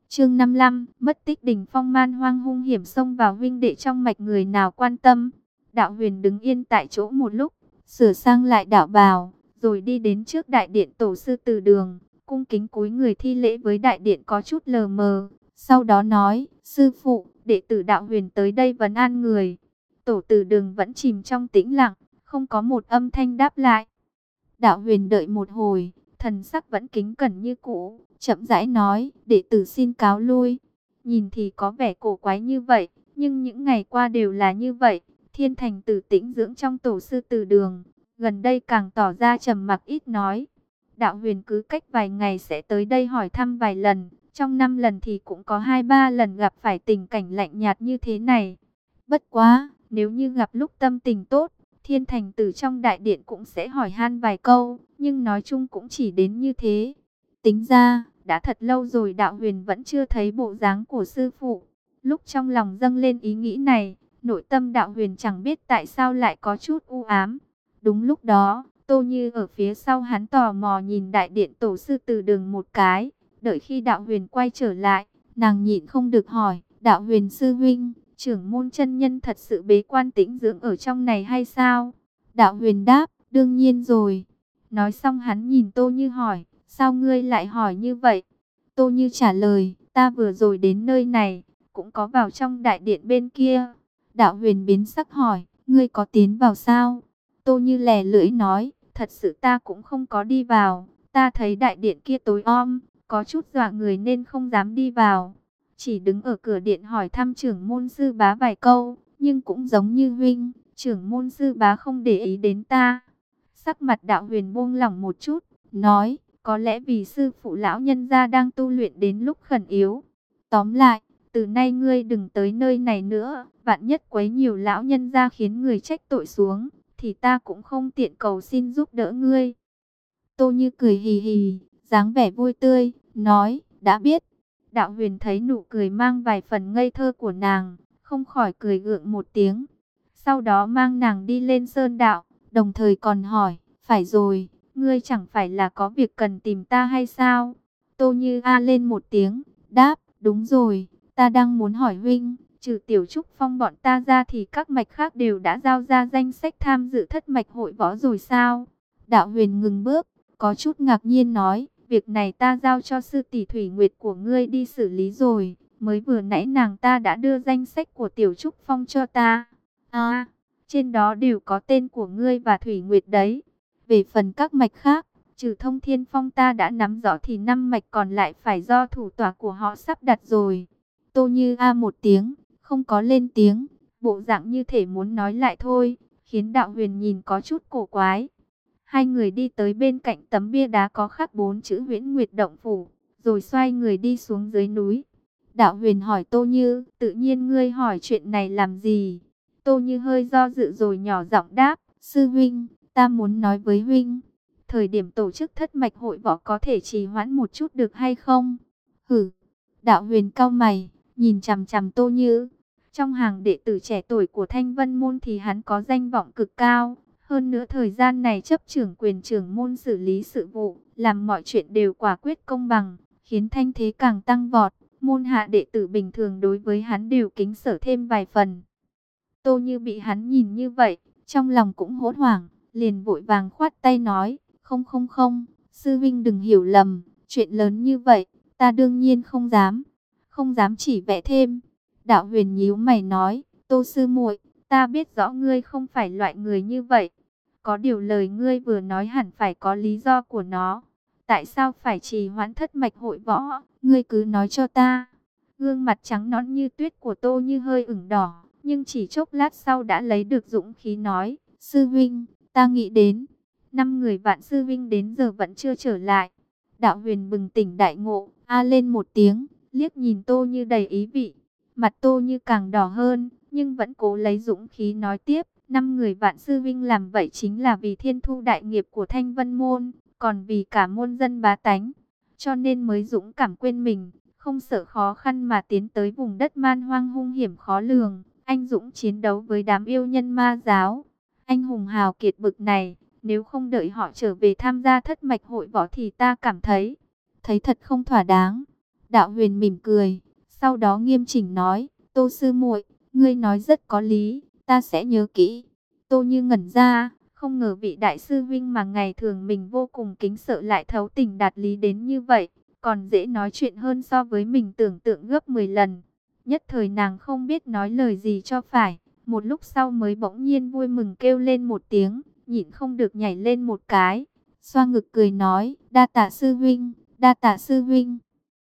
Chương 55, mất tích đỉnh phong man hoang hung hiểm xông vào huynh đệ trong mạch người nào quan tâm. Đạo huyền đứng yên tại chỗ một lúc, sửa sang lại đạo bào, rồi đi đến trước đại điện tổ sư từ đường, cung kính cúi người thi lễ với đại điện có chút lờ mờ. Sau đó nói, sư phụ, đệ tử đạo huyền tới đây vấn an người. Tổ tử đường vẫn chìm trong tĩnh lặng, không có một âm thanh đáp lại. Đạo huyền đợi một hồi, thần sắc vẫn kính cẩn như cũ, chậm rãi nói, đệ tử xin cáo lui. Nhìn thì có vẻ cổ quái như vậy, nhưng những ngày qua đều là như vậy. Thiên thành tử tĩnh dưỡng trong tổ sư tử đường, gần đây càng tỏ ra trầm mặc ít nói. Đạo huyền cứ cách vài ngày sẽ tới đây hỏi thăm vài lần, trong năm lần thì cũng có hai ba lần gặp phải tình cảnh lạnh nhạt như thế này. Bất quá, nếu như gặp lúc tâm tình tốt, thiên thành tử trong đại điện cũng sẽ hỏi han vài câu, nhưng nói chung cũng chỉ đến như thế. Tính ra, đã thật lâu rồi đạo huyền vẫn chưa thấy bộ dáng của sư phụ. Lúc trong lòng dâng lên ý nghĩ này, nội tâm đạo huyền chẳng biết tại sao lại có chút u ám. Đúng lúc đó, Tô Như ở phía sau hắn tò mò nhìn đại điện tổ sư từ đường một cái. Đợi khi đạo huyền quay trở lại, nàng nhịn không được hỏi, đạo huyền sư huynh, trưởng môn chân nhân thật sự bế quan tĩnh dưỡng ở trong này hay sao? Đạo huyền đáp, đương nhiên rồi. Nói xong hắn nhìn Tô Như hỏi, sao ngươi lại hỏi như vậy? Tô Như trả lời, ta vừa rồi đến nơi này, cũng có vào trong đại điện bên kia. Đạo huyền biến sắc hỏi, ngươi có tiến vào sao? Tô Như lè lưỡi nói, thật sự ta cũng không có đi vào. Ta thấy đại điện kia tối om, có chút dọa người nên không dám đi vào. Chỉ đứng ở cửa điện hỏi thăm trưởng môn sư bá vài câu, nhưng cũng giống như huynh, trưởng môn sư bá không để ý đến ta. Sắc mặt đạo huyền buông lỏng một chút, nói, có lẽ vì sư phụ lão nhân gia đang tu luyện đến lúc khẩn yếu. Tóm lại, từ nay ngươi đừng tới nơi này nữa, vạn nhất quấy nhiều lão nhân gia khiến người trách tội xuống, thì ta cũng không tiện cầu xin giúp đỡ ngươi. Tô Như cười hì hì, dáng vẻ vui tươi, nói, đã biết. Đạo huyền thấy nụ cười mang vài phần ngây thơ của nàng, không khỏi cười gượng một tiếng. Sau đó mang nàng đi lên sơn đạo, đồng thời còn hỏi, phải rồi, ngươi chẳng phải là có việc cần tìm ta hay sao? Tô Như A lên một tiếng, đáp, đúng rồi, ta đang muốn hỏi huynh, trừ tiểu trúc phong bọn ta ra thì các mạch khác đều đã giao ra danh sách tham dự thất mạch hội võ rồi sao? Đạo huyền ngừng bước, có chút ngạc nhiên nói, việc này ta giao cho sư tỷ thủy nguyệt của ngươi đi xử lý rồi, mới vừa nãy nàng ta đã đưa danh sách của tiểu trúc phong cho ta. À, trên đó đều có tên của ngươi và thủy nguyệt đấy. Về phần các mạch khác, trừ thông thiên phong ta đã nắm rõ thì năm mạch còn lại phải do thủ tòa của họ sắp đặt rồi. Tô như a một tiếng, không có lên tiếng, bộ dạng như thể muốn nói lại thôi, khiến đạo huyền nhìn có chút cổ quái. Hai người đi tới bên cạnh tấm bia đá có khắc bốn chữ huyễn nguyệt động phủ, rồi xoay người đi xuống dưới núi. Đạo huyền hỏi Tô Như, tự nhiên ngươi hỏi chuyện này làm gì? Tô Như hơi do dự rồi nhỏ giọng đáp, sư huynh, ta muốn nói với huynh, thời điểm tổ chức thất mạch hội võ có thể trì hoãn một chút được hay không? Hử, Đạo huyền cao mày, nhìn chằm chằm Tô Như. Trong hàng đệ tử trẻ tuổi của Thanh Vân Môn thì hắn có danh vọng cực cao. Hơn nữa thời gian này chấp trưởng quyền trưởng môn xử lý sự vụ, làm mọi chuyện đều quả quyết công bằng, khiến thanh thế càng tăng vọt. Môn hạ đệ tử bình thường đối với hắn đều kính sở thêm vài phần. Tô Như bị hắn nhìn như vậy, trong lòng cũng hốt hoảng, liền vội vàng khoát tay nói, không không không, sư vinh đừng hiểu lầm, chuyện lớn như vậy, ta đương nhiên không dám, không dám chỉ vẽ thêm. Đạo huyền nhíu mày nói, tô sư muội, ta biết rõ ngươi không phải loại người như vậy. Có điều lời ngươi vừa nói hẳn phải có lý do của nó. Tại sao phải trì hoãn thất mạch hội võ, ngươi cứ nói cho ta. Gương mặt trắng nõn như tuyết của tô như hơi ửng đỏ, nhưng chỉ chốc lát sau đã lấy được dũng khí nói, sư vinh, ta nghĩ đến, năm người vạn sư vinh đến giờ vẫn chưa trở lại. Đạo huyền bừng tỉnh đại ngộ, a lên một tiếng, liếc nhìn tô như đầy ý vị. Mặt tô như càng đỏ hơn, nhưng vẫn cố lấy dũng khí nói tiếp. Năm người vạn sư vinh làm vậy chính là vì thiên thu đại nghiệp của thanh vân môn, còn vì cả môn dân bá tánh. Cho nên mới dũng cảm quên mình, không sợ khó khăn mà tiến tới vùng đất man hoang hung hiểm khó lường. Anh dũng chiến đấu với đám yêu nhân ma giáo. Anh hùng hào kiệt bực này, nếu không đợi họ trở về tham gia thất mạch hội võ thì ta cảm thấy, thấy thật không thỏa đáng. Đạo huyền mỉm cười, sau đó nghiêm chỉnh nói, Tô Sư muội ngươi nói rất có lý, ta sẽ nhớ kỹ. Tô như ngẩn ra, không ngờ vị đại sư vinh mà ngày thường mình vô cùng kính sợ lại thấu tình đạt lý đến như vậy, còn dễ nói chuyện hơn so với mình tưởng tượng gấp 10 lần. Nhất thời nàng không biết nói lời gì cho phải, một lúc sau mới bỗng nhiên vui mừng kêu lên một tiếng, nhịn không được nhảy lên một cái, xoa ngực cười nói, đa tạ sư vinh, đa tạ sư vinh.